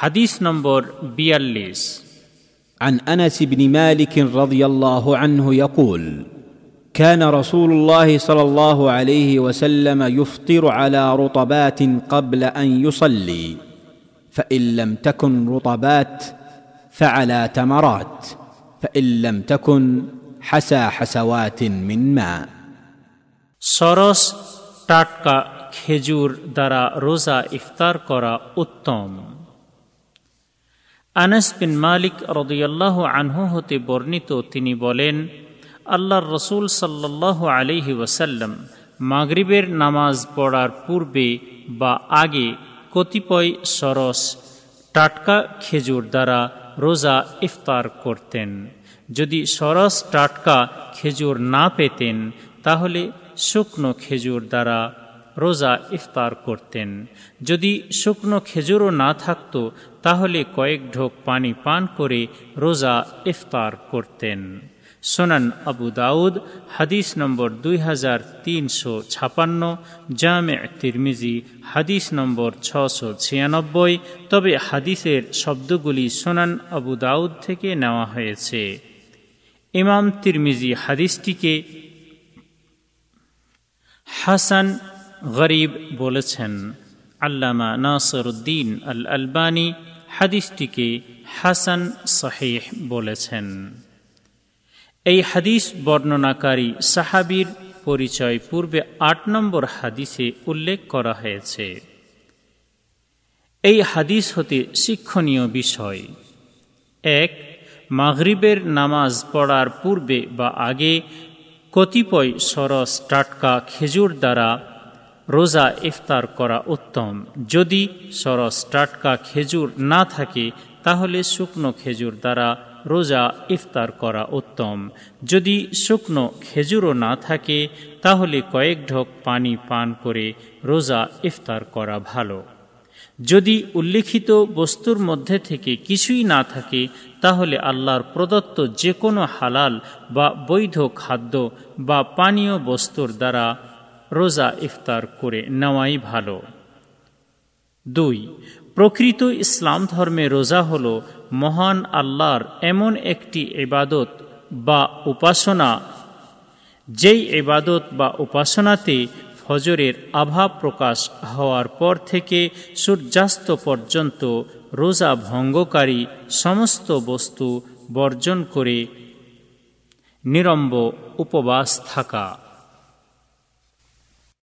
হাদিস নম্বর বিয়াল্লিশ عن انس بن مالك رضي الله عنه يقول كان رسول الله صلى الله عليه وسلم يفطر على رطبات قبل ان يصلي فان لم تكن رطبات فعلى تمرات فان لم تكن حسى حسوات من ماء সরস টাটকা খেজুর দ্বারা রোজা ইফতার করা উত্তম আনাস বিন মালিক রদিয়াল্লাহ আনহু হতে বর্ণিত তিনি বলেন, আল্লাহর রসুল সাল্লাহ আলিহি ওয়াসাল্লাম মাগরিবের নামাজ পড়ার পূর্বে বা আগে কতিপয় সরস, টাটকা খেজুর দ্বারা রোজা ইফতার করতেন। যদি সরস, টাটকা খেজুর না পেতেন, তাহলে শুকনো খেজুর দ্বারা রোজা ইফতার করতেন। যদি শুকনো খেজুরও না থাকত, তাহলে কয়েক ঢোক পানি পান করে রোজা ইফতার করতেন। সোনান আবু দাউদ, হাদিস নম্বর দুই হাজার তিনশো ছাপান্ন, জামে তিরমিজি, হাদিস নম্বর ছশো ছিয়ানব্বই, তবে হাদিসের শব্দগুলি সোনান আবু দাউদ থেকে নেওয়া হয়েছে। ইমাম তিরমিজি হাদিসটিকে হাসান গরিব বলেছেন, আল্লামা নাসরুদ্দিন আল আলবানী হাদিসটিকে হাসান সাহেহ বলেছেন। এই হাদিস বর্ণনাকারী সাহাবির পরিচয় পূর্বে আট নম্বর হাদিসে উল্লেখ করা হয়েছে। এই হাদিস হতে শিক্ষণীয় বিষয়। এক, মাগরিবের নামাজ পড়ার পূর্বে বা আগে কতিপয় সরস টাটকা খেজুর দ্বারা রোজা ইফতার করা উত্তম। যদি সরস টাটকা খেজুর না থাকে, তাহলে শুকনো খেজুর দ্বারা রোজা ইফতার করা উত্তম। যদি শুকনো খেজুরও না থাকে, তাহলে কয়েক ঢোক পানি পান করে রোজা ইফতার করা ভালো। যদি উল্লিখিত বস্তুর মধ্যে থেকে কিছুই না থাকে, তাহলে আল্লাহর প্রদত্ত যে কোনো হালাল বা বৈধ খাদ্য বা পানীয় বস্তুর দ্বারা রোজা ইফতার করে নেওয়াই ভালো। দুই, প্রকৃত ইসলাম ধর্মে রোজা হল মহান আল্লাহর এমন একটি এবাদত বা উপাসনা, যেই এবাদত বা উপাসনাতে ফজরের আভা প্রকাশ হওয়ার পর থেকে সূর্যাস্ত পর্যন্ত রোজা ভঙ্গকারী সমস্ত বস্তু বর্জন করে নিরম্ব উপবাস থাকা।